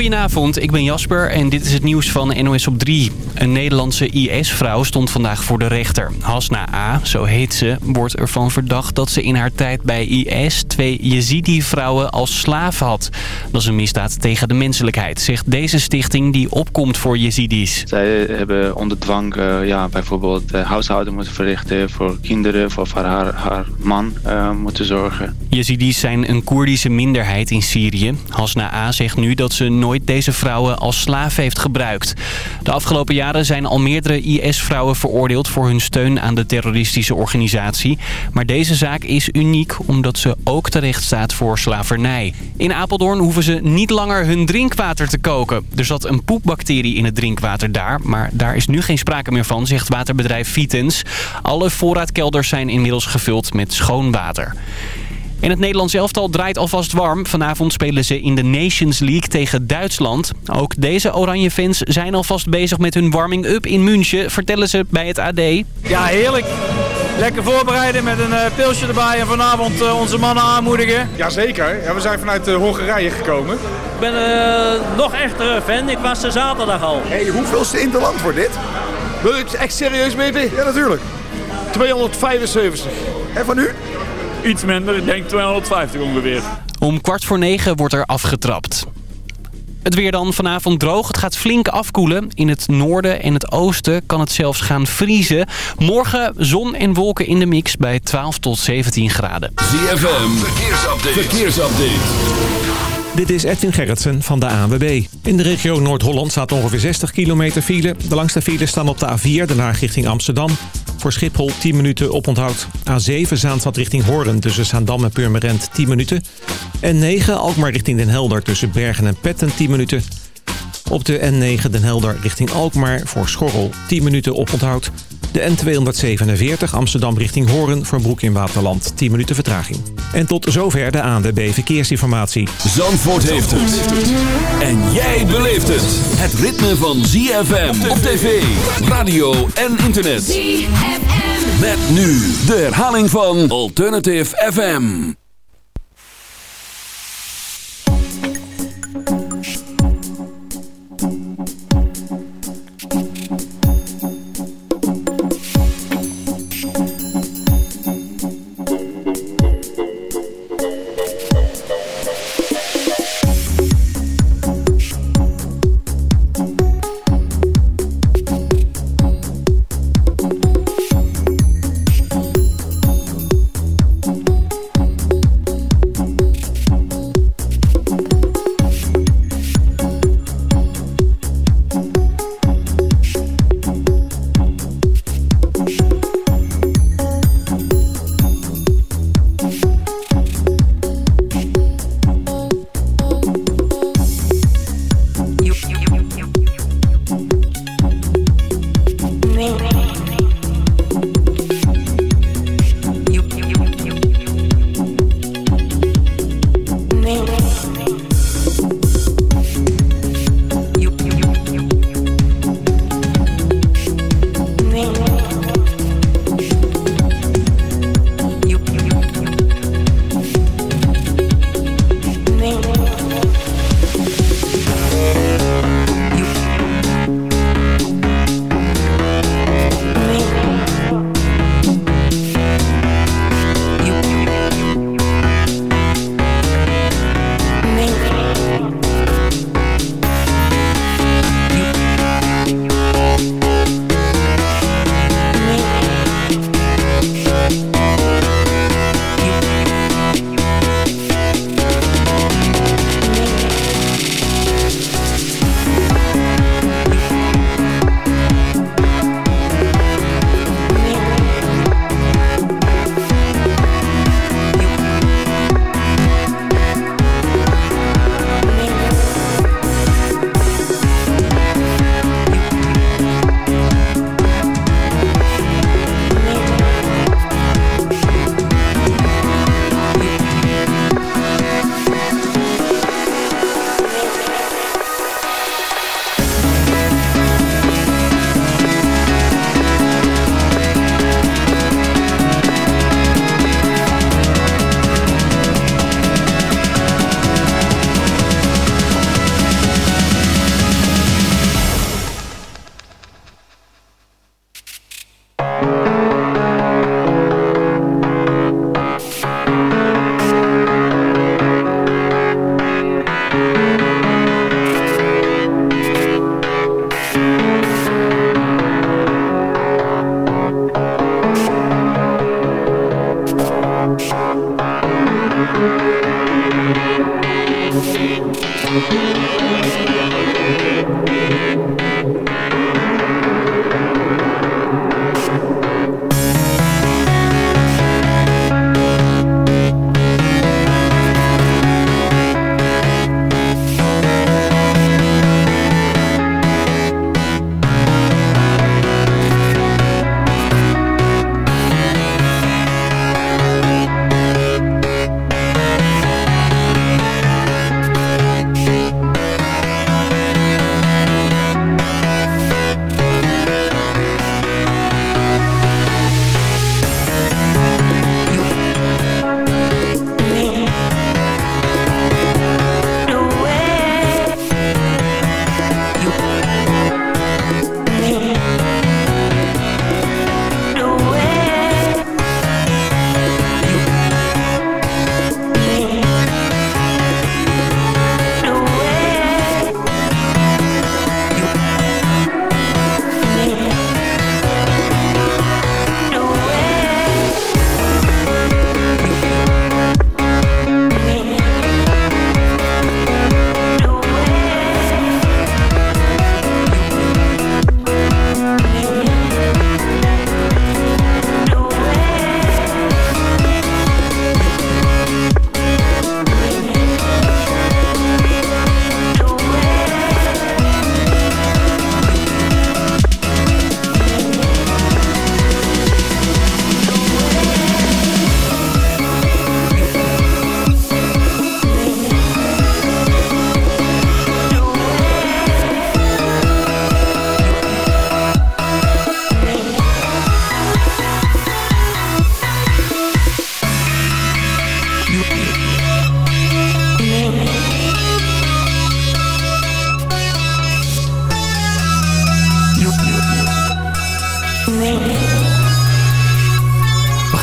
Goedenavond, ik ben Jasper en dit is het nieuws van NOS op 3. Een Nederlandse IS-vrouw stond vandaag voor de rechter. Hasna A, zo heet ze, wordt ervan verdacht dat ze in haar tijd bij IS... twee Yazidi-vrouwen als slaaf had. Dat is een misdaad tegen de menselijkheid, zegt deze stichting die opkomt voor Yazidis. Zij hebben onder dwang uh, ja, bijvoorbeeld uh, huishouden moeten verrichten... voor kinderen, voor haar, haar man uh, moeten zorgen. Yazidis zijn een Koerdische minderheid in Syrië. Hasna A zegt nu dat ze nooit deze vrouwen als slaaf heeft gebruikt. De afgelopen jaren zijn al meerdere IS-vrouwen veroordeeld voor hun steun aan de terroristische organisatie. Maar deze zaak is uniek omdat ze ook terecht staat voor slavernij. In Apeldoorn hoeven ze niet langer hun drinkwater te koken. Er zat een poepbacterie in het drinkwater daar, maar daar is nu geen sprake meer van, zegt waterbedrijf Vitens. Alle voorraadkelders zijn inmiddels gevuld met schoon water. En het Nederlands elftal draait alvast warm. Vanavond spelen ze in de Nations League tegen Duitsland. Ook deze oranje fans zijn alvast bezig met hun warming-up in München, vertellen ze bij het AD. Ja, heerlijk. Lekker voorbereiden met een uh, pilsje erbij en vanavond uh, onze mannen aanmoedigen. Jazeker, ja, we zijn vanuit uh, Hongarije gekomen. Ik ben nog echter fan, ik was er zaterdag al. Hey, hoeveelste interland wordt dit? Wil je het echt serieus weten? Ja, natuurlijk. 275. En van u? Iets minder, ik denk 250 ongeveer. Om kwart voor negen wordt er afgetrapt. Het weer dan vanavond droog. Het gaat flink afkoelen. In het noorden en het oosten kan het zelfs gaan vriezen. Morgen zon en wolken in de mix bij 12 tot 17 graden. ZFM, verkeersupdate. verkeersupdate. Dit is Edwin Gerritsen van de ANWB. In de regio Noord-Holland staat ongeveer 60 kilometer file. De langste files staan op de A4, daarna richting Amsterdam. Voor Schiphol 10 minuten oponthoud. A7 Zaanstad richting Hoorn tussen Zaandam en Purmerend 10 minuten. En 9 Alkmaar richting Den Helder tussen Bergen en Petten 10 minuten. Op de N9 Den Helder richting Alkmaar voor Schorrel 10 minuten oponthoud. De N247 Amsterdam richting Hoorn voor Broek in Waterland 10 minuten vertraging. En tot zover de ANWB Verkeersinformatie. Zandvoort heeft het. En jij beleeft het. Het ritme van ZFM op tv, radio en internet. ZFM. Met nu de herhaling van Alternative FM.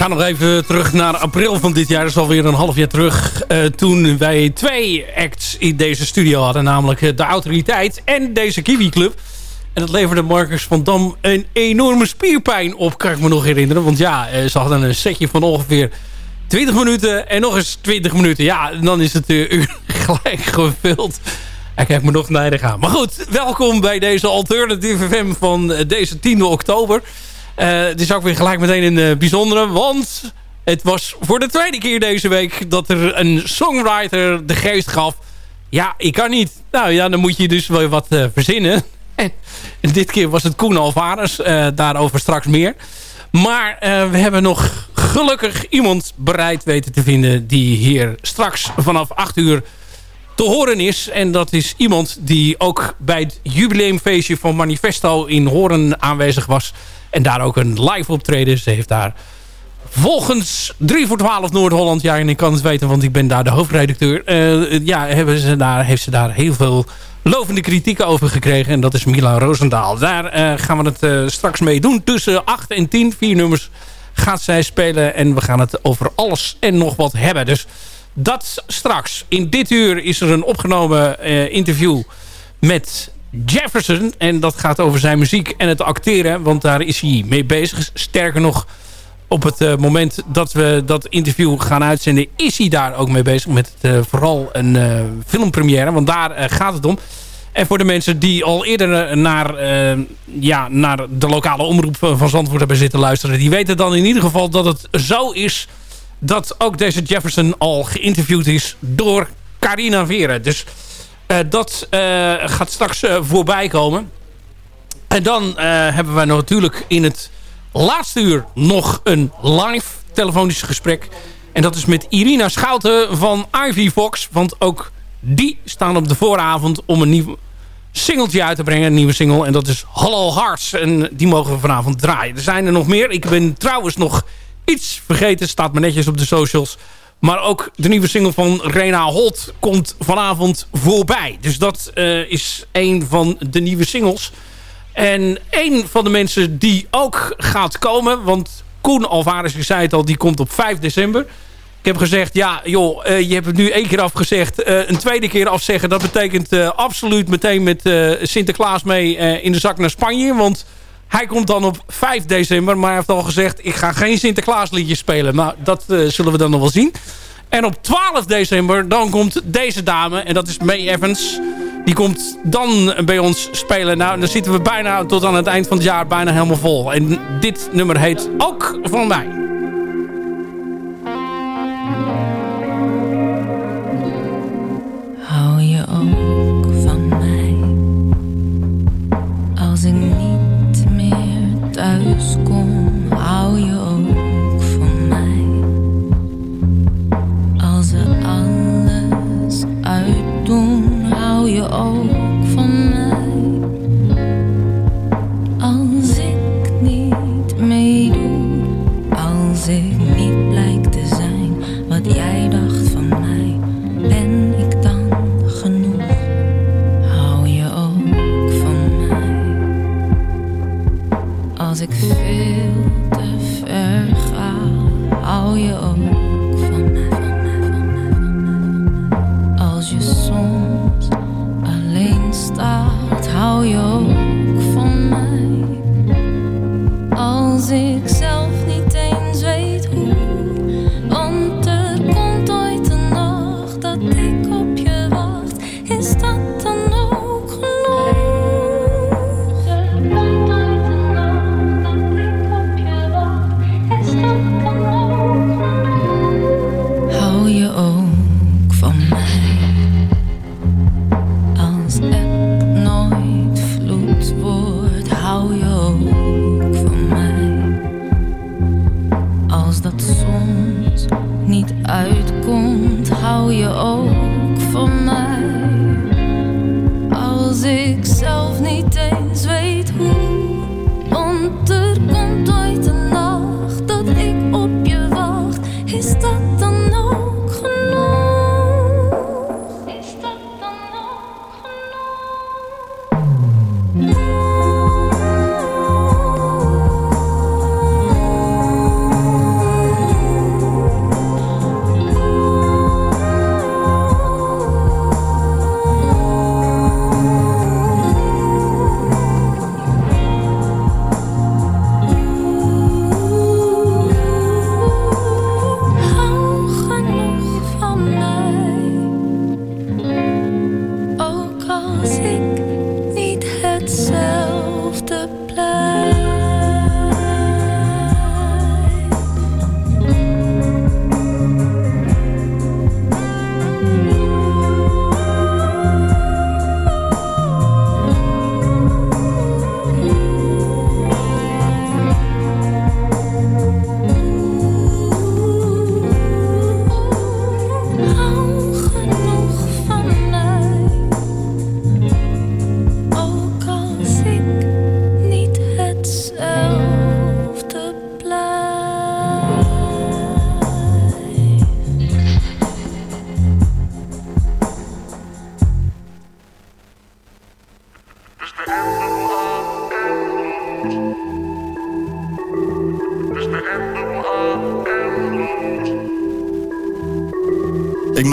Nog even terug naar april van dit jaar. Dat is alweer een half jaar terug. Uh, toen wij twee acts in deze studio hadden. Namelijk eh, de Autoriteit en deze Kiwi Club. En dat leverde Marcus van Dam een enorme spierpijn op. Kan ik me nog herinneren. Want ja, eh, ze hadden een setje van ongeveer 20 minuten. En nog eens 20 minuten. Ja, dan is het uur gelijk gevuld. Hij kijkt me nog nijdig aan. Maar goed, welkom bij deze Alternative FM van deze 10 oktober. Uh, het is ook weer gelijk meteen een uh, bijzondere. Want het was voor de tweede keer deze week dat er een songwriter de geest gaf. Ja, ik kan niet. Nou ja, dan moet je dus wel wat uh, verzinnen. En, en, dit keer was het Koen Alvarez. daarover straks meer. Maar we hebben nog gelukkig iemand bereid weten te vinden... die hier straks vanaf 8 uur te horen is. En dat is iemand die ook bij het jubileumfeestje van Manifesto in Horen aanwezig was... En daar ook een live optreden. Ze heeft daar volgens 3 voor 12 Noord-Holland... ja, en ik kan het weten, want ik ben daar de hoofdredacteur... Uh, ja, hebben ze daar, heeft ze daar heel veel lovende kritiek over gekregen. En dat is Mila Roosendaal. Daar uh, gaan we het uh, straks mee doen. Tussen 8 en 10, vier nummers gaat zij spelen. En we gaan het over alles en nog wat hebben. Dus dat straks. In dit uur is er een opgenomen interview met Jefferson. En dat gaat over zijn muziek en het acteren. Want daar is hij mee bezig. Sterker nog, op het uh, moment dat we dat interview gaan uitzenden... is hij daar ook mee bezig met uh, vooral een uh, filmpremière. Want daar gaat het om. En voor de mensen die al eerder naar, ja, naar de lokale omroep van Zandvoort hebben zitten luisteren... die weten dan in ieder geval dat het zo is... dat ook deze Jefferson al geïnterviewd is door Carina Veren. Dus dat uh, gaat straks uh, voorbij komen. En dan hebben we natuurlijk in het laatste uur nog een live telefonisch gesprek. En dat is met Irina Schouten van Ivy Fox. Want ook die staan op de vooravond om een nieuw singeltje uit te brengen. Een nieuwe single. En dat is Hallo Hearts. En die mogen we vanavond draaien. Er zijn er nog meer. Ik ben trouwens nog iets vergeten. Staat me netjes op de socials. Maar ook de nieuwe single van Rena Holt komt vanavond voorbij. Dus dat uh, is een van de nieuwe singles. En een van de mensen die ook gaat komen... want Koen Alvarez, ik zei het al, die komt op 5 december... Ik heb gezegd, ja joh, uh, je hebt het nu één keer afgezegd. Uh, een tweede keer afzeggen, dat betekent absoluut meteen met Sinterklaas mee in de zak naar Spanje. Want hij komt dan op 5 december, maar hij heeft al gezegd... ik ga geen Sinterklaasliedjes spelen. Nou, dat uh, zullen we dan nog wel zien. En op 12 december dan komt deze dame. En dat is May Evans. Die komt dan bij ons spelen. Nou, dan zitten we bijna tot aan het eind van het jaar bijna helemaal vol. En dit nummer heet Ook van mij. Hou je thuis kom Hou je ook van mij. Als we alles uitdoen Hou je ook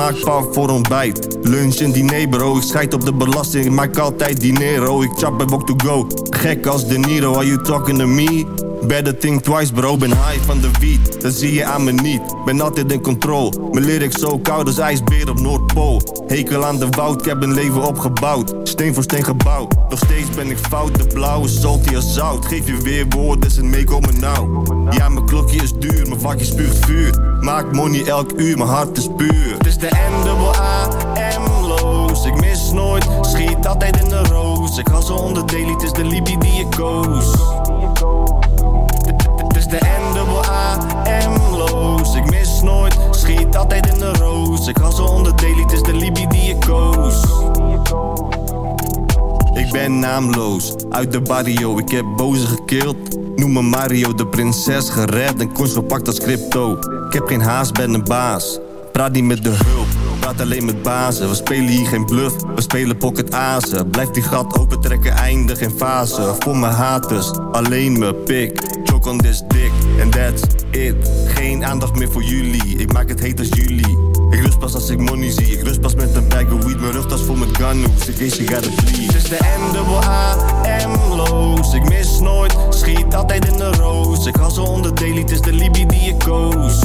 Ik maak van voor ontbijt, lunch en diner bro. Ik scheid op de belasting, ik maak altijd dinero. Ik chap bij Bok to go, gek als De Niro. Are you talking to me? Better think twice bro, ben high van de wiet Dat zie je aan me niet, ben altijd in control. Mijn lyrics zo koud als ijsbeer op Noordpool. Hekel aan de woud, ik heb een leven opgebouwd. Steen voor steen gebouwd, nog steeds ben ik fout. De blauwe salty als zout, geef je weer woord is meekomen nou Ja mijn klokje is duur, mijn vakje spuugt vuur Maak money elk uur, mijn hart is puur. Het is de N-A-M-loos Ik mis nooit, schiet altijd in de roos. Ik hassel onder daily, het is de Libby die ik koos. Het is de N-A-M-loos Ik mis nooit, schiet altijd in de roos. Ik hassel onder daily, het is de Libby die ik koos. Ik ben naamloos, uit de barrio, ik heb boze gekild. Noem me Mario, de prinses gered. En kunst gepakt als crypto Ik heb geen haast, ben een baas. Praat niet met de hulp, praat alleen met bazen. We spelen hier geen bluff, we spelen pocket azen. Blijf die gat open trekken, eindig in fase. Voor mijn haters, alleen me pik. Choke on this dick, and that's it. Geen aandacht meer voor jullie, ik maak het heet als jullie Ik rust pas als ik money zie, ik rust pas met een bag of weed. Mijn rugtas vol met gunnoes, in case you gotta bleed Het is de N-A-M-loos, ik mis nooit. Schiet altijd in de roos, ik hassel onder daily, het is de Libby die ik koos.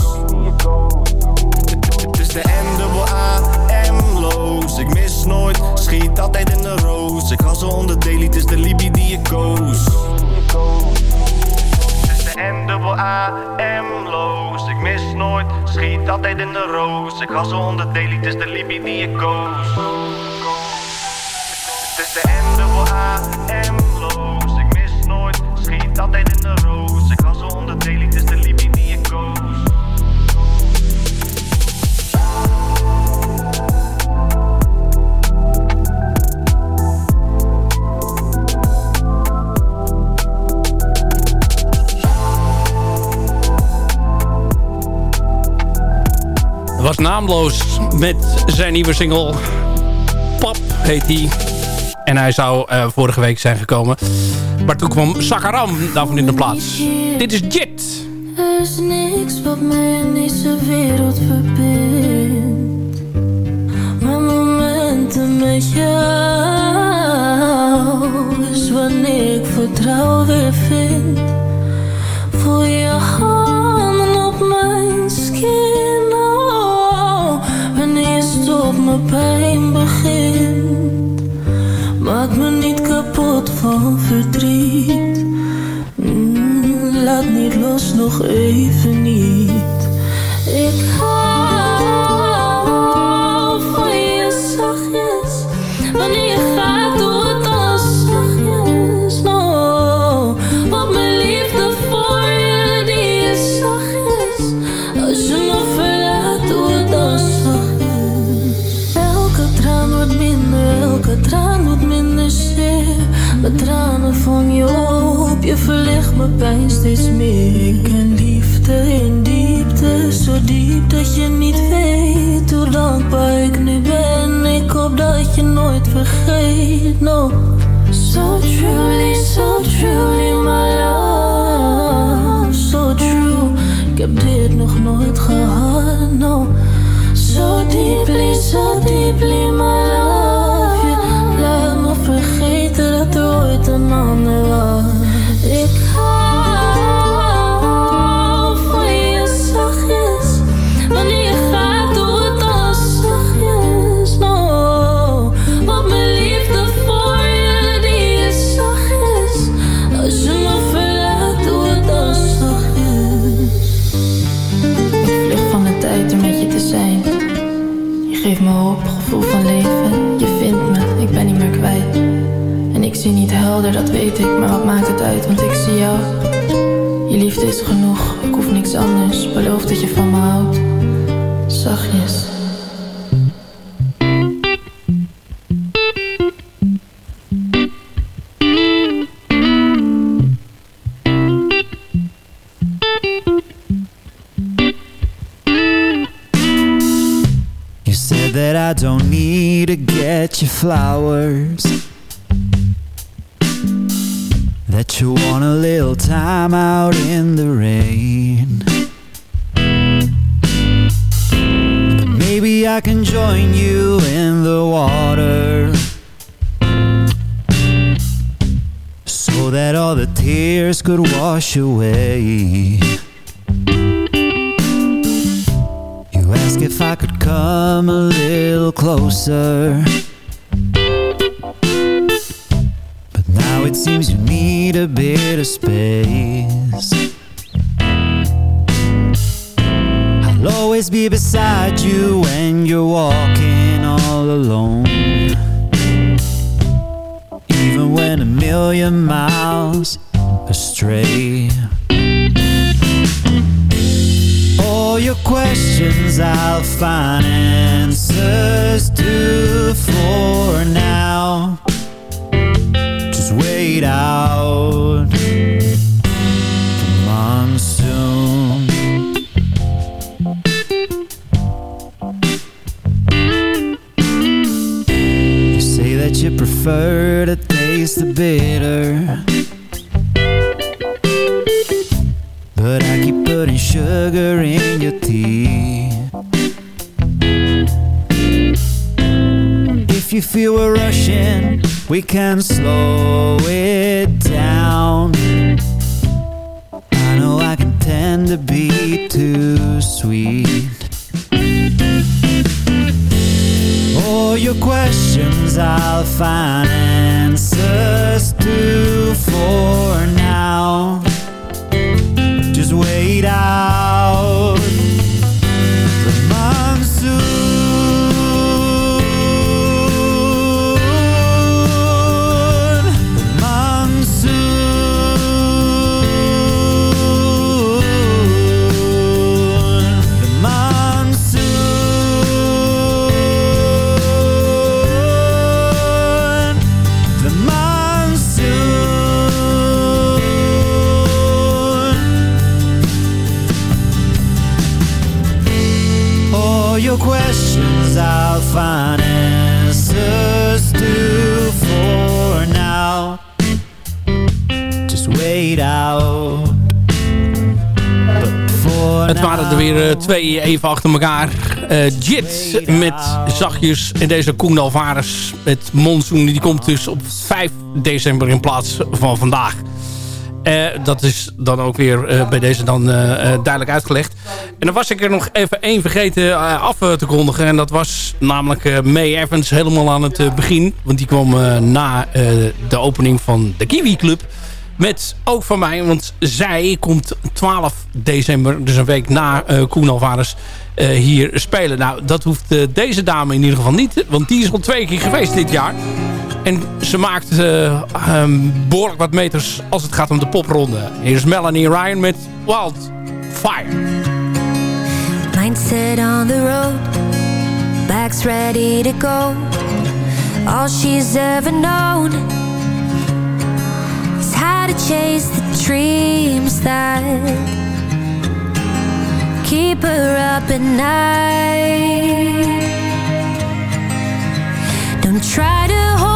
Het is de N-A-M-loos. Ik mis nooit, schiet altijd in de roos. Ik zo onder daily, het is de Libby die ik koos. Het is de N-A-M-loos. Ik mis nooit, schiet altijd in de roos. Ik zo onder daily, het is de Libby die ik koos. Het is de N-A-M-loos. Ik mis nooit, schiet altijd in de roos. Was naamloos met zijn nieuwe single. Pap heet hij. En hij zou eh, vorige week zijn gekomen. Maar toen kwam Sakaram daarvan in de plaats. Dit is Jit. Er is niks wat mij in deze wereld verbindt. Maar momenten met jou is wanneer ik vertrouwen weer vind. Mijn pijn begint. Maak me niet kapot van verdriet. Mm, laat niet los, nog even niet. Ik hou pijn steeds meer. Ik liefde in diepte, zo diep dat je niet weet hoe dankbaar ik nu ben. Ik hoop dat je nooit vergeet, no. So truly, so truly my love, so true. Ik heb dit nog nooit gehad, no. So deeply, so deeply my love. Want ik zie jou. Je liefde is genoeg, ik hoef niks anders. Beloof dat je van me houdt. Zachtjes. You said that I don't need to get you flowers. That you want a little time out in the rain. But maybe I can join you in the water. So that all the tears could wash away. You ask if I could come a little closer. Now it seems you need a bit of space. I'll always be beside you when you're walking all alone. Even when a million miles astray. All your questions I'll find answers to for now. Out monsoon. You say that you prefer to taste the bitter. But I keep putting sugar in your tea. If you feel we're rushing, we can slow it down. I know I can tend to be too sweet. All your questions I'll find answers to for now. Just wait out twee even achter elkaar. Eh Jit met zachtjes en deze Koen Alvarez met Monsoon. Die komt dus op 5 december in plaats van vandaag. Eh, dat is dan ook weer eh, bij deze dan eh, eh, duidelijk uitgelegd. En dan was ik er nog even één vergeten eh, af eh, te kondigen. En dat was namelijk eh, May Evans helemaal aan het eh, begin. Want die kwam eh, na eh, de opening van de Kiwi Club. Met ook van mij, want zij komt 12 december, dus een week na eh Koen Alvarez, eh, hier spelen. Nou, dat hoeft eh, deze dame in ieder geval niet, want die is al twee keer geweest dit jaar. En ze maakt eh, ehm, behoorlijk wat meters als het gaat om de popronde. Hier is Melanie Ryan met Wildfire. Mindset on the road, back's ready to go. All she's ever known to chase the dreams that keep her up at night. Don't try to hold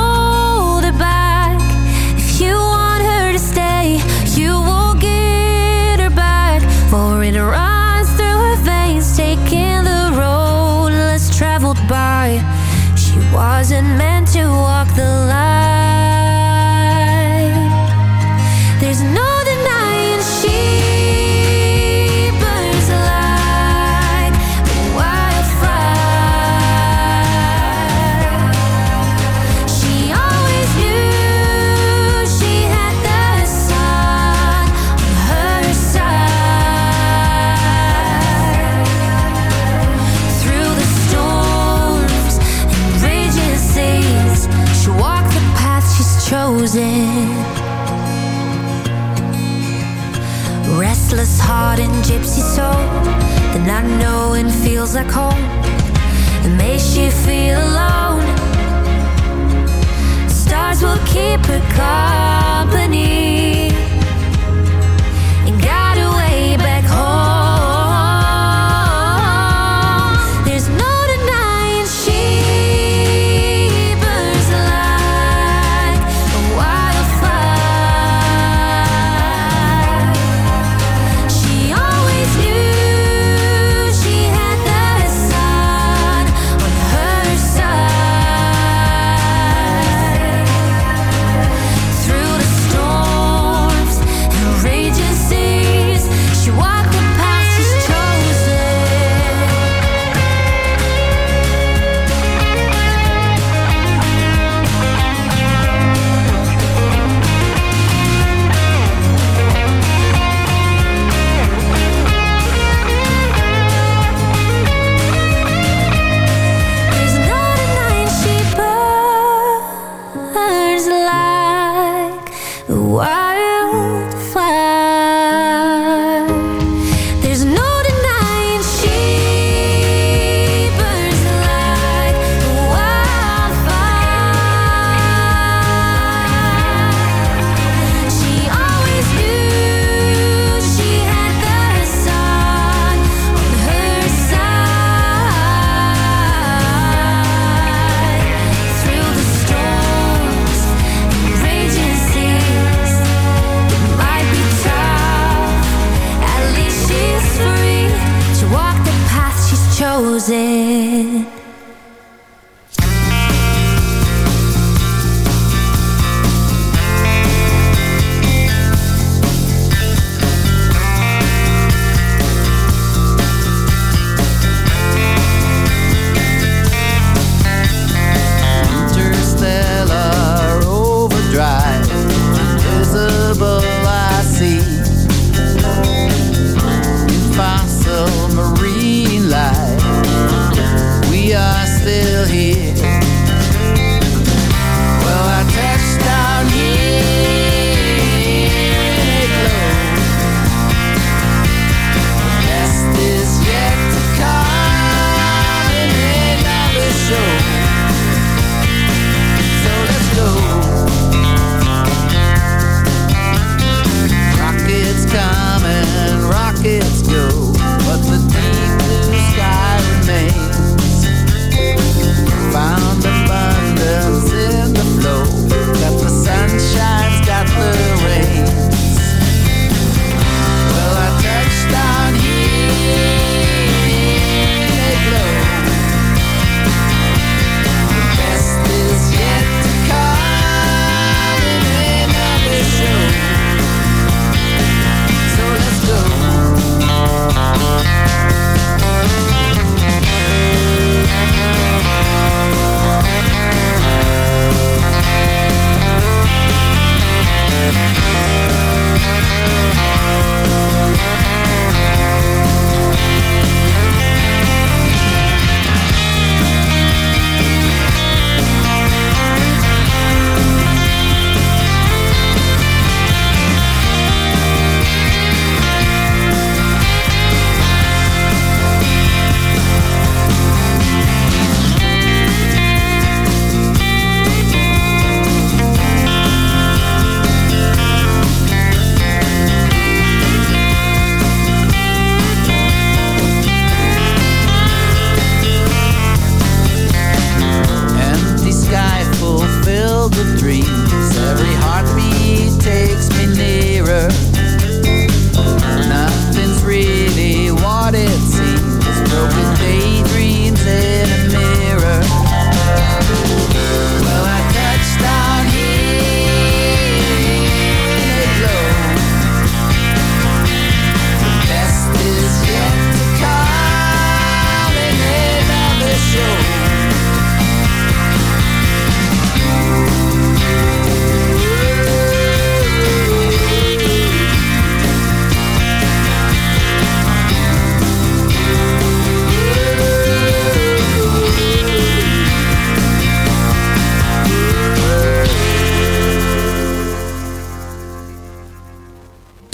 like home. It makes you feel alone. Stars will keep her company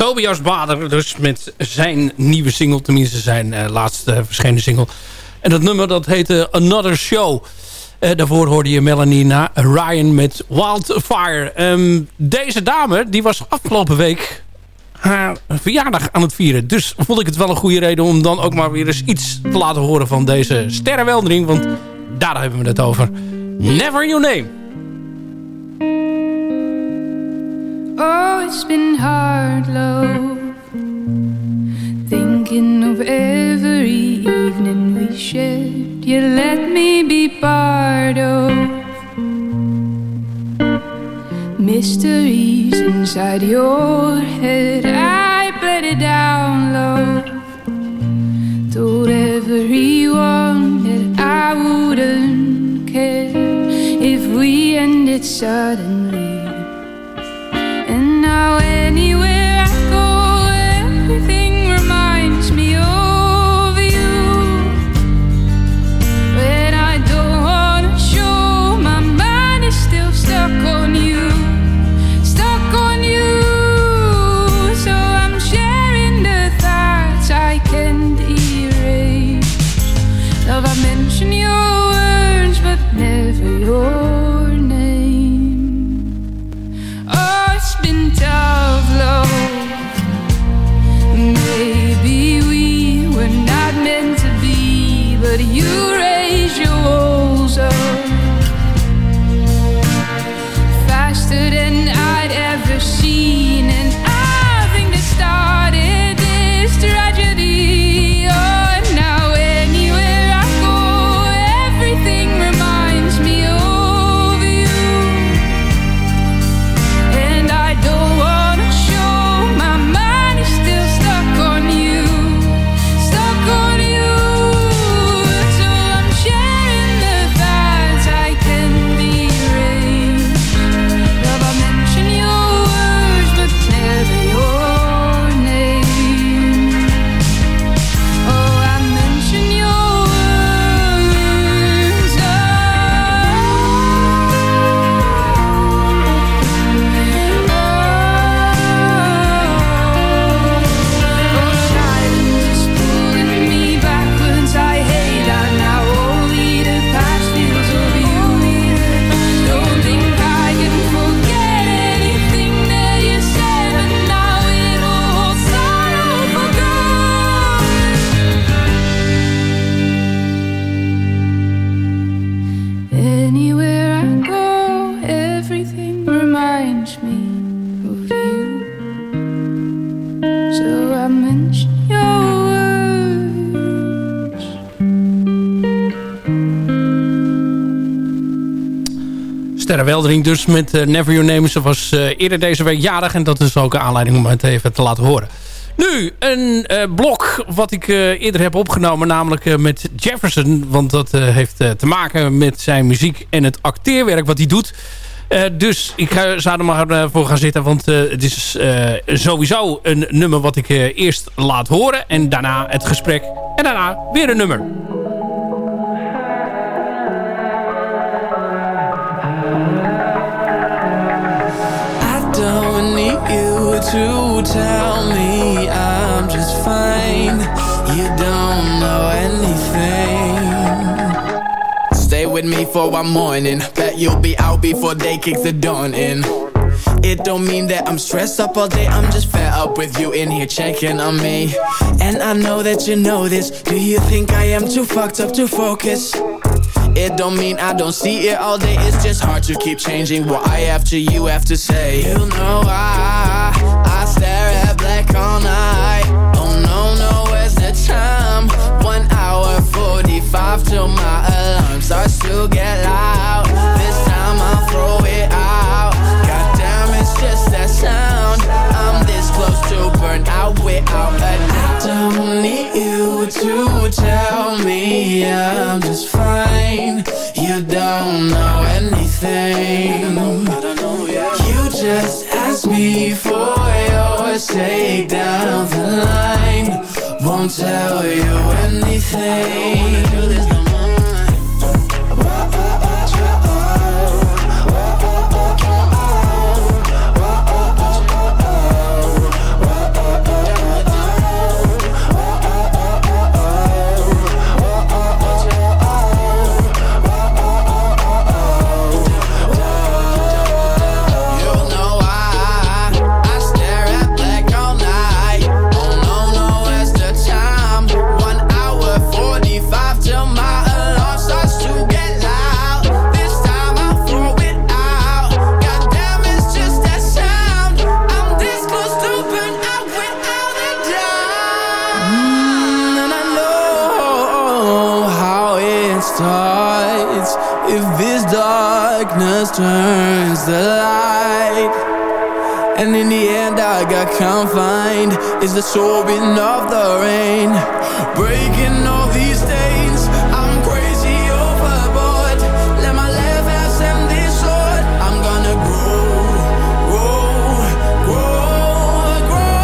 Tobias Bader dus met zijn nieuwe single. Tenminste zijn uh, laatste verschenen single. En dat nummer dat heette Another Show. Uh, daarvoor hoorde je Melanie na Ryan met Wildfire. Um, deze dame die was afgelopen week haar verjaardag aan het vieren. Dus vond ik het wel een goede reden om dan ook maar weer eens iets te laten horen van deze sterrenweldering. Want daar hebben we het over. Never Your Name. Oh, it's been hard, love. Thinking of every evening we shared. You let me be part of mysteries inside your head. I played it down, love. Told everyone that I wouldn't care if we ended suddenly. And now Dus met eh, Never Your Name. Ze was eh, eerder deze week jarig en dat is ook een aanleiding om het even te laten horen. Nu, een eh, blok wat ik eerder heb opgenomen, namelijk met Jefferson. Want dat heeft te maken met zijn muziek en het acteerwerk wat hij doet. Dus ik ga, zou er maar voor gaan zitten, want het is sowieso een nummer wat ik eerst laat horen. En daarna het gesprek en daarna weer een nummer. To tell me I'm just fine. You don't know anything. Stay with me for one morning. Bet you'll be out before day kicks the dawn in. It don't mean that I'm stressed up all day. I'm just fed up with you in here checking on me. And I know that you know this. Do you think I am too fucked up to focus? It don't mean I don't see it all day. It's just hard to keep changing what I have to you have to say. You know I stare at black all night. Oh no no, where's the time? One hour forty five till my alarm starts to get loud. This time I'll throw it out. Goddamn, it's just that sound. I'm this close to burn out without a doubt. Don't need you to tell me I'm just fine. You don't know anything. You just ask me for your sake down the line. Won't tell you anything. And in the end I got confined. Is the sobbing of the rain. Breaking all these stains. I'm crazy overboard. Let my left hand send this sword I'm gonna grow, grow, grow, grow.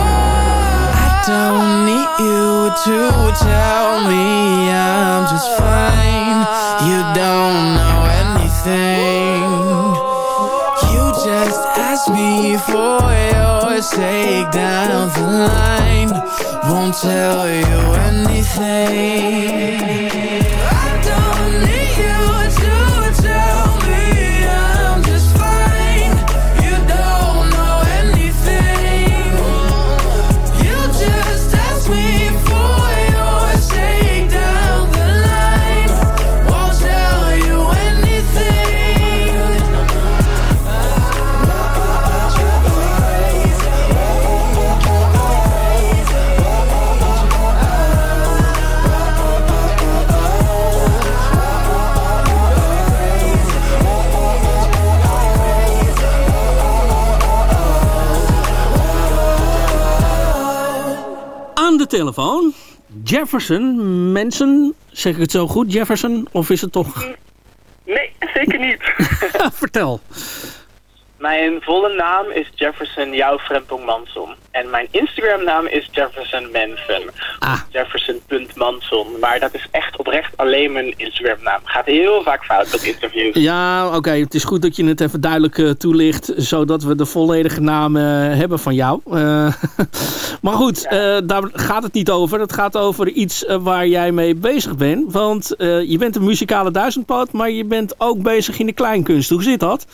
I don't need you to tell me I'm just fine. You don't know anything. You just ask me for sake down the line. Won't tell you anything. De telefoon, Jefferson Mensen. Zeg ik het zo goed, Jefferson? Of is het toch... Nee, zeker niet. Vertel. Mijn volle naam is Jefferson Jouw Frempong Manson. En mijn Instagram naam is Jefferson Manson. Ah. Jefferson.manson. Maar dat is echt oprecht alleen mijn Instagram naam. Gaat heel vaak fout met interviews. Ja, oké. Het is goed dat je het even duidelijk eh, toelicht. Zodat we de volledige naam eh, hebben van jou. Eh, maar goed, daar gaat het niet over. Het gaat over iets waar jij mee bezig bent. Want je bent een muzikale duizendpoot. Maar je bent ook bezig in de kleinkunst. Hoe zit dat?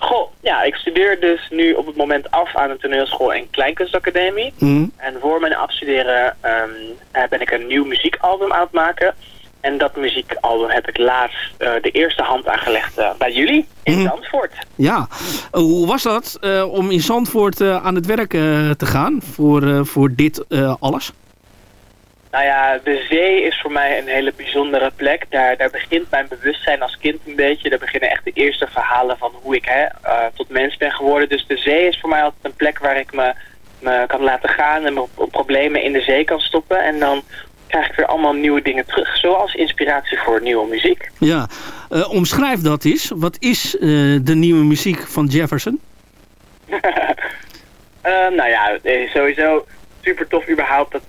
Goh, ja, ik studeer dus nu op het moment af aan een toneelschool en kleinkunstacademie. Mm. En voor mijn afstuderen eh, ben ik een nieuw muziekalbum aan het maken. En dat muziekalbum heb ik laatst eh, de eerste hand aangelegd eh, bij jullie in Zandvoort. Ja. Hoe was dat om in Zandvoort aan het werk te gaan? Voor, voor dit alles? Nou ja, de zee is voor mij een hele bijzondere plek. Daar, daar begint mijn bewustzijn als kind een beetje. Daar beginnen echt de eerste verhalen van hoe ik hè, eh, tot mens ben geworden. Dus de zee is voor mij altijd een plek waar ik me, me kan laten gaan en mijn pro- problemen in de zee kan stoppen. En dan krijg ik weer allemaal nieuwe dingen terug. Zoals inspiratie voor nieuwe muziek. Ja. Eh, omschrijf dat eens. Wat is eh, de nieuwe muziek van Jefferson? Nou ja, sowieso super tof überhaupt dat,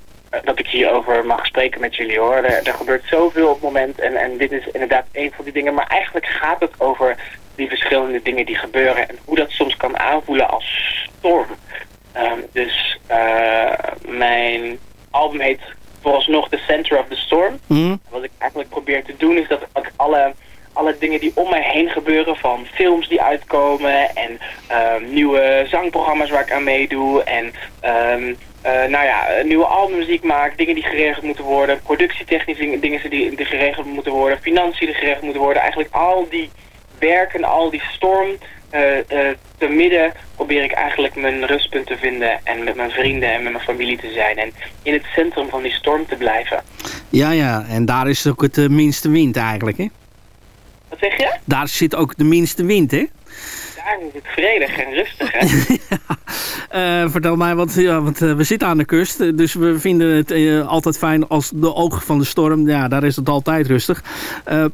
dat ik hierover mag spreken met jullie hoor. Er, er gebeurt zoveel op het moment en, en dit is inderdaad een van die dingen. Maar eigenlijk gaat het over die verschillende dingen die gebeuren en hoe dat soms kan aanvoelen als storm. Ehm, dus eh, mijn album heet vooralsnog The Center of the Storm. Mhm. Wat ik eigenlijk probeer te doen is dat ik alle, alle dingen die om mij heen gebeuren, van films die uitkomen en ehm, nieuwe zangprogramma's waar ik aan meedoe en ehm, eh, nou ja, een nieuwe albummuziek maakt, dingen die geregeld moeten worden, productietechnisch dingen, die, die geregeld moeten worden, financiën die geregeld moeten worden. Eigenlijk al die werken, al die storm eh, eh, te midden probeer ik eigenlijk mijn rustpunt te vinden en met mijn vrienden en met mijn familie te zijn en in het centrum van die storm te blijven. Ja, ja. En daar is ook het minste wind eigenlijk, hè? Wat zeg je? Daar zit ook de minste wind, hè? Daar is het vredig en rustig, hè? Eh, vertel mij, want, ja, want eh, we zitten aan de kust. eh, Dus we vinden het altijd fijn als de ogen van de storm. Ja, daar is het altijd rustig.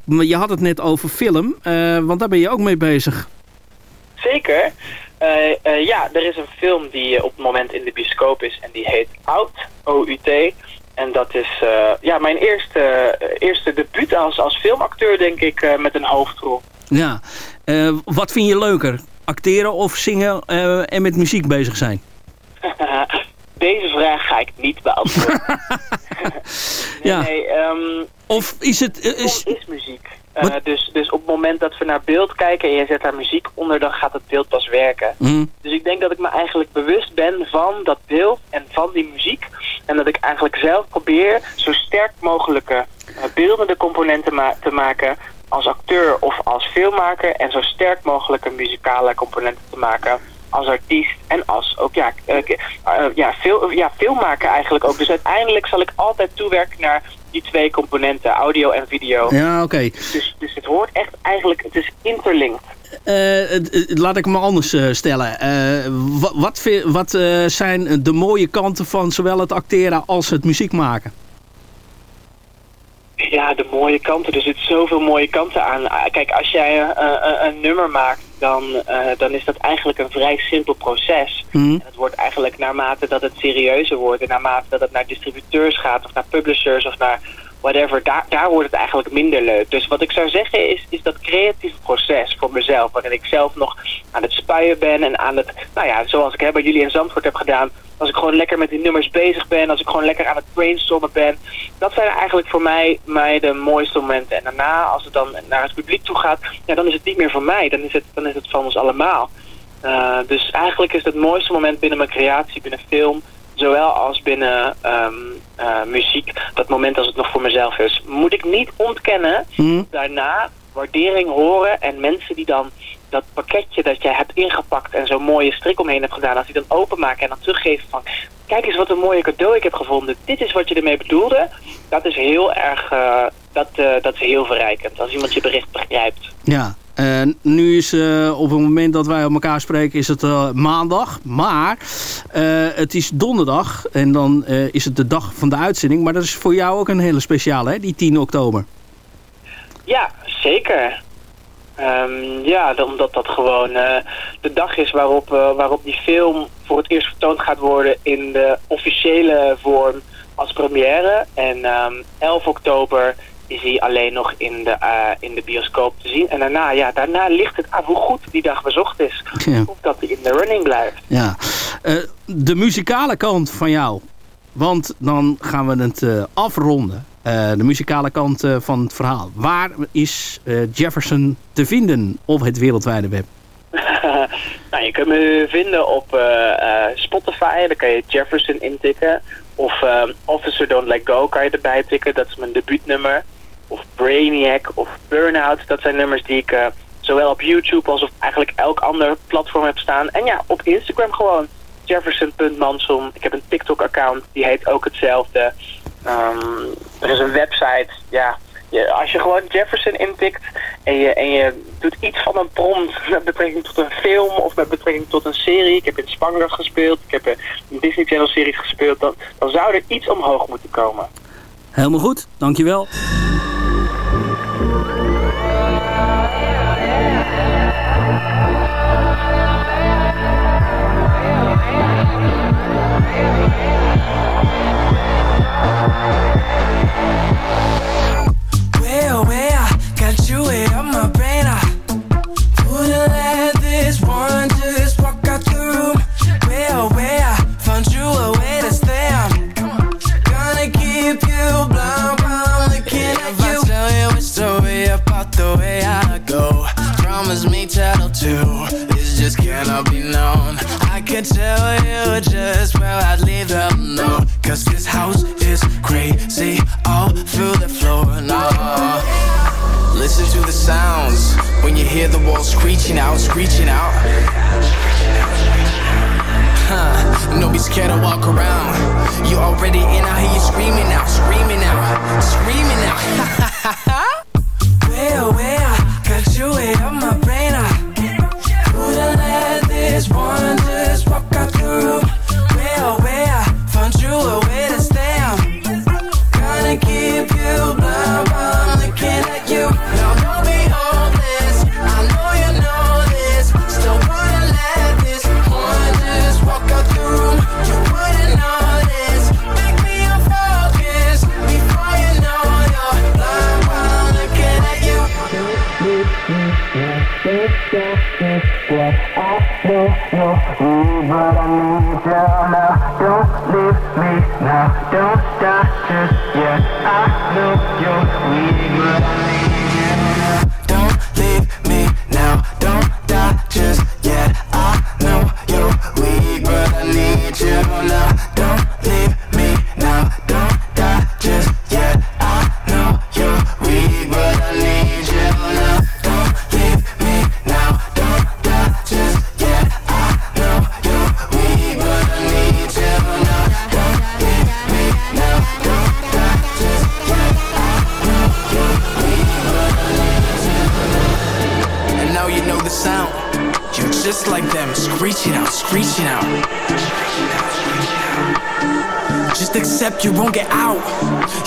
Maar je had het net over film. want daar ben je ook mee bezig. Zeker. Ja, er is een film die op het moment in de bioscoop is en die heet Out, O-U-T. En dat is ja, mijn eerste, eerste debuut als, als filmacteur, denk ik, met een hoofdrol. Ja. Eh, wat vind je leuker? Acteren of zingen eh, en met muziek bezig zijn? Deze vraag ga ik niet beantwoorden. nee, Ja. nee, ehm, Of is het... eh, is, is muziek. Dus, dus op het moment dat we naar beeld kijken en je zet daar muziek onder, dan gaat het beeld pas werken. Hm. Dus ik denk dat ik me eigenlijk bewust ben van dat beeld en van die muziek. En dat ik eigenlijk zelf probeer zo sterk mogelijke beeldende componenten ma te maken als acteur of als filmmaker. En zo sterk mogelijke muzikale componenten te maken als artiest en als ook ja, eh, eh, ja, veel, ja, filmmaker eigenlijk ook. Dus uiteindelijk zal ik altijd toewerken naar die twee componenten, audio en video. Ja, oké. Dus, dus het hoort echt eigenlijk, het is interlinked. Eh, laat ik me anders stellen. Wat wat, wat zijn de mooie kanten van zowel het acteren als het muziek maken? Ja, de mooie kanten. Er zitten zoveel mooie kanten aan. Ah, Kijk, als jij eh, eh, een nummer maakt, dan, eh, dan is dat eigenlijk een vrij simpel proces. Mhm. En het wordt eigenlijk naarmate dat het serieuzer wordt... en naarmate dat het naar distributeurs gaat... of naar publishers of naar whatever... daar, daar wordt het eigenlijk minder leuk. Dus wat ik zou zeggen is, is dat creatieve proces voor mezelf... waarin ik zelf nog aan het spuien ben en aan het... nou ja, zoals ik hè, bij jullie in Zandvoort heb gedaan... als ik gewoon lekker met die nummers bezig ben... als ik gewoon lekker aan het brainstormen ben... dat zijn eigenlijk voor mij, mij de mooiste momenten. En daarna, als het dan naar het publiek toe gaat... Ja, dan is het niet meer van mij. Dan is het, dan is het van ons allemaal. Uh, dus eigenlijk is het mooiste moment binnen mijn creatie, binnen film, zowel als binnen um, uh, muziek, dat moment als het nog voor mezelf is. Moet ik niet ontkennen, mm. daarna waardering horen en mensen die dan dat pakketje dat jij hebt ingepakt en zo'n mooie strik omheen hebt gedaan, als die dan openmaken en dan teruggeven van, kijk eens wat een mooie cadeau ik heb gevonden, dit is wat je ermee bedoelde, dat is heel erg, uh, dat, dat is heel verrijkend, als iemand je bericht begrijpt. Ja, nu is uh, op het moment dat wij op elkaar spreken is het uh, maandag. Maar het is donderdag en dan is het de dag van de uitzending. Maar dat is voor jou ook een hele speciale, hè? die 10 oktober. Ja, zeker. Um, ja, omdat dat gewoon de dag is waarop, waarop die film voor het eerst vertoond gaat worden in de officiële vorm als première. En um, 11 oktober is hij alleen nog in de, uh, in de bioscoop te zien. En daarna, ja, daarna ligt het aan hoe goed die dag bezocht is. Ja. Of dat hij in de running blijft. Ja. Uh, de muzikale kant van jou. Want dan gaan we het uh, afronden. de muzikale kant van het verhaal. Waar is Jefferson te vinden op het wereldwijde web? nou, je kunt me vinden op Spotify. Daar kan je Jefferson intikken. Of Officer Don't Let Go kan je erbij tikken. Dat is mijn debuutnummer. Of Brainiac of Burnout. Dat zijn nummers die ik uh, zowel op YouTube als op eigenlijk elk ander platform heb staan. En ja, op Instagram gewoon. Jefferson.manson. Ik heb een TikTok-account. Die heet ook hetzelfde. Um, er is een website. Ja, je, als je gewoon Jefferson intikt en je, en je doet iets van een prompt met betrekking tot een film of met betrekking tot een serie. Ik heb in Spangrad gespeeld, ik heb een Disney Channel serie gespeeld. Dan, dan zou er iets omhoog moeten komen. Helemaal goed, dankjewel. Hear the walls screeching out, screeching out. Huh, don't be scared to walk around. You already in, I hear you screaming out, screaming out, screaming out. Don't leave me now. Don't stop just yet. I know you're weak, but I need you won't get out.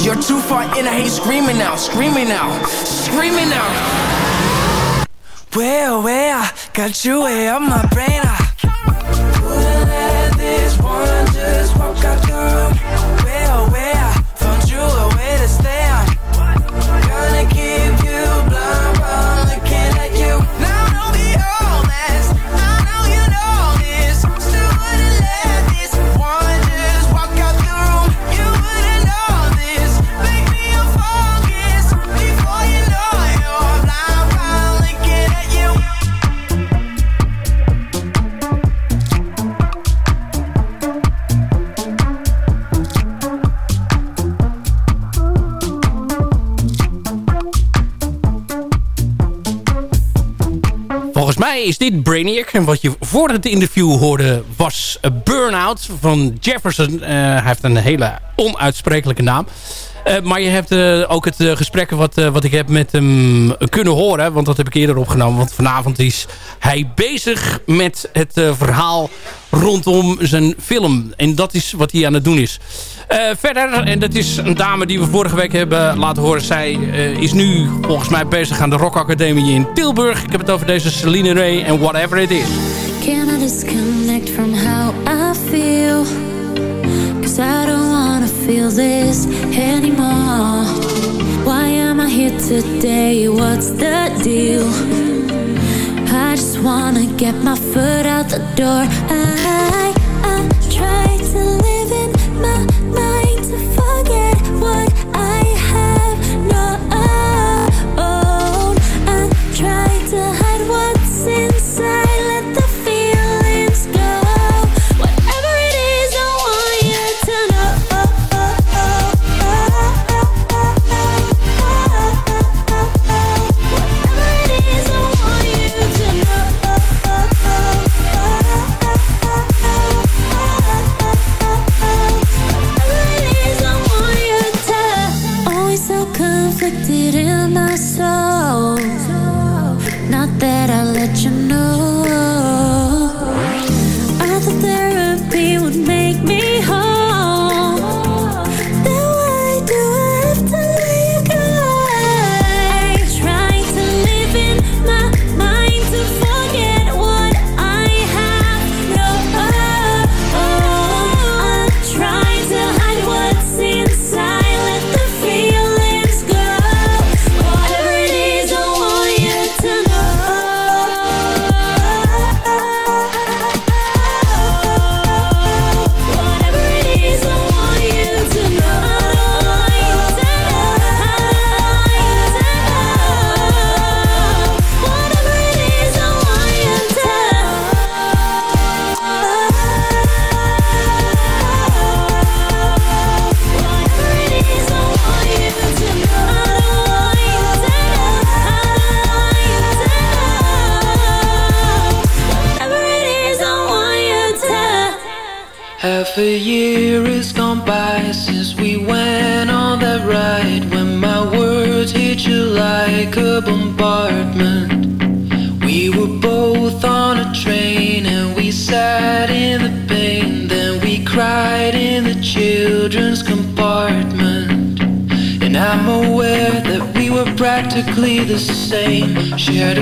You're too far in, I hate screaming now, screaming now, screaming now. Well, well, got you way up my dit Brainiac. En wat je voor het interview hoorde was Burnout van Jefferson. Eh, hij heeft een hele onuitsprekelijke naam. Eh, maar je hebt eh, ook het eh, gesprek wat, wat ik heb met hem kunnen horen. Want dat heb ik eerder opgenomen. Want vanavond is hij bezig met het verhaal rondom zijn film. En dat is wat hij aan het doen is. Verder, en dat is een dame die we vorige week hebben laten horen. Zij is nu volgens mij bezig aan de Rock Academie in Tilburg. Ik heb het over deze Celine Ray en Whatever It Is. Can I disconnect from how I feel? I don't wanna feel this anymore. Why am I here today? What's the deal? I just wanna get my foot out the door. I, I try to live in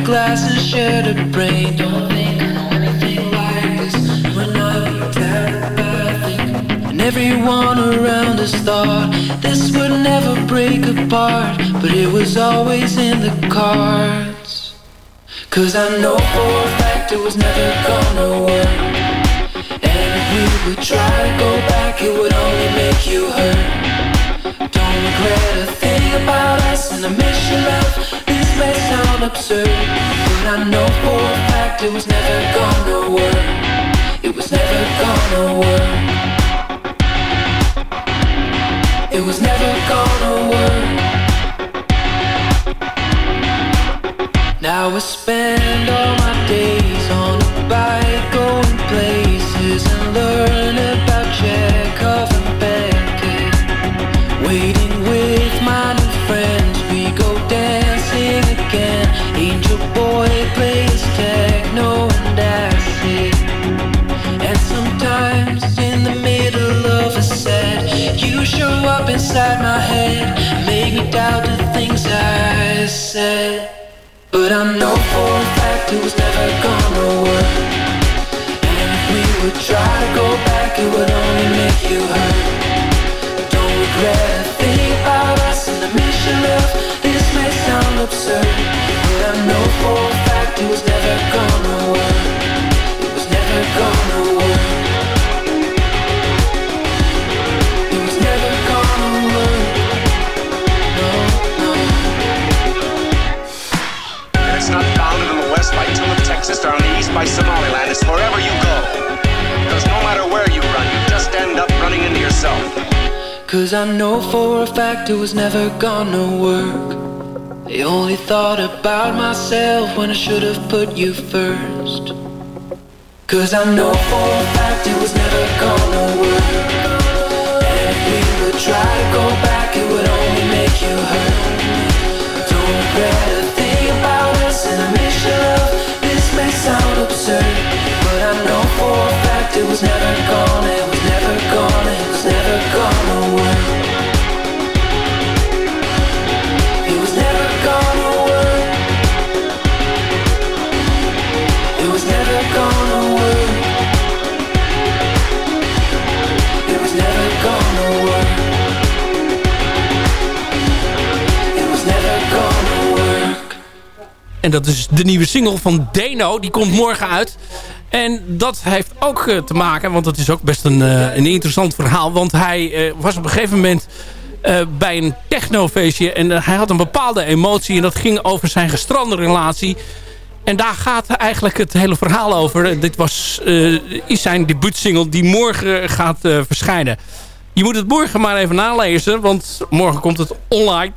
Shared a glass and shared a brain. Don't think anything like this looked at the. And everyone around us thought this would never break apart, but it was always in the cards. Cause I know for a fact it was never gonna work. And if we would try to go back, it would only make you hurt. Don't regret a thing about us, and I miss your love. This may sound absurd, I know for a fact it was never gonna work. It was never gonna work. It was never gonna work. Now I spend doubt Cause I know for a fact it was never gonna work. I only thought about myself when I should have put you first. Cause I know for a fact En dat is de nieuwe single van Deno. Die komt morgen uit. En dat heeft ook eh, te maken, want dat is ook best een, eh, een interessant verhaal. Want hij eh, was op een gegeven moment bij een technofeestje. En hij had een bepaalde emotie. En dat ging over zijn gestrande relatie. En daar gaat eigenlijk het hele verhaal over. Dit was, is zijn debuutsingle die morgen gaat verschijnen. Je moet het morgen maar even nalezen. Want morgen komt het online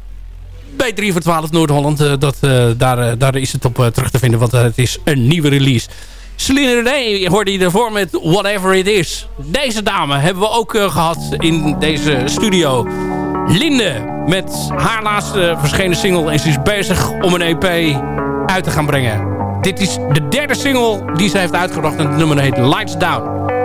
bij 3 voor 12 Noord-Holland. eh, dat, eh, daar, eh, daar is het op terug te vinden, want het is een nieuwe release. Celine René hoorde je ervoor met Whatever It Is. Deze dame hebben we ook eh, gehad in deze studio. Linde met haar laatste verschenen single. En ze is bezig om een EP uit te gaan brengen. Dit is de derde single die ze heeft uitgebracht. En het nummer heet Lights Down.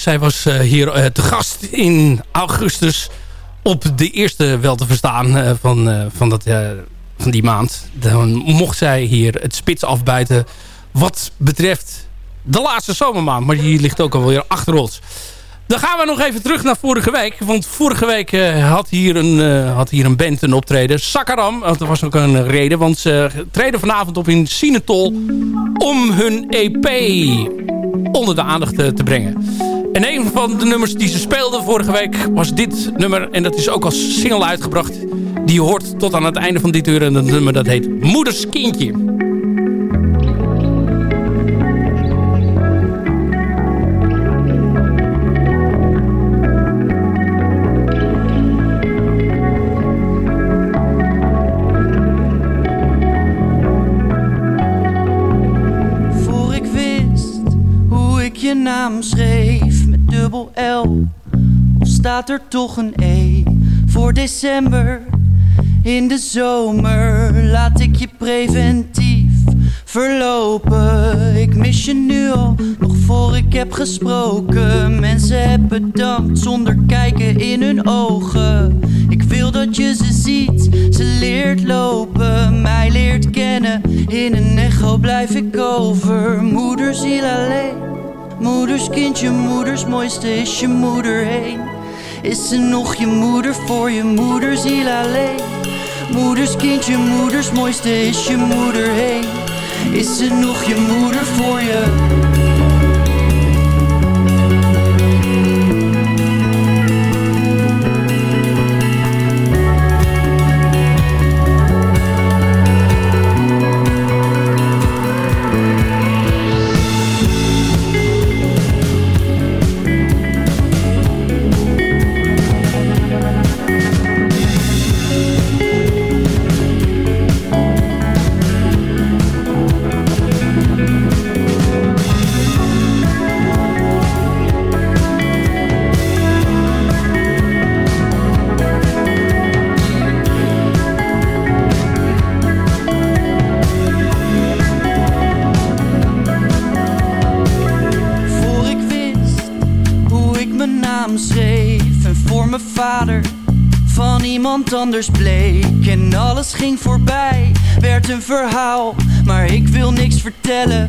Zij was eh, hier eh, te gast in augustus op de eerste wel te verstaan eh, van, van, dat, van die maand. Dan mocht zij hier het spits afbuiten wat betreft de laatste zomermaand. Maar die ligt ook alweer achter ons. Dan gaan we nog even terug naar vorige week. Want vorige week had, hier een, had hier een band een optreden. Sakaram. Dat was ook een reden. Want ze treden vanavond op in Sinetol om hun EP onder de aandacht te brengen. En een van de nummers die ze speelden vorige week was dit nummer. En dat is ook als single uitgebracht. Die hoort tot aan het einde van dit uur. En dat nummer dat heet Moeders Kindje. Voor ik wist hoe ik je naam schreef L. Of staat er toch een E voor december? In de zomer laat ik je preventief verlopen. Ik mis je nu al, nog voor ik heb gesproken. Mensen hebben bedankt zonder kijken in hun ogen. Ik wil dat je ze ziet, ze leert lopen, mij leert kennen. In een echo blijf ik over, moederziel alleen. Moeders kindje, moeders mooiste is je moeder heen. Is ze nog je moeder voor je moederziel alleen? Moeders kindje, moeders mooiste is je moeder heen. Is ze nog je moeder voor je? En alles ging voorbij, werd een verhaal, maar ik wil niks vertellen,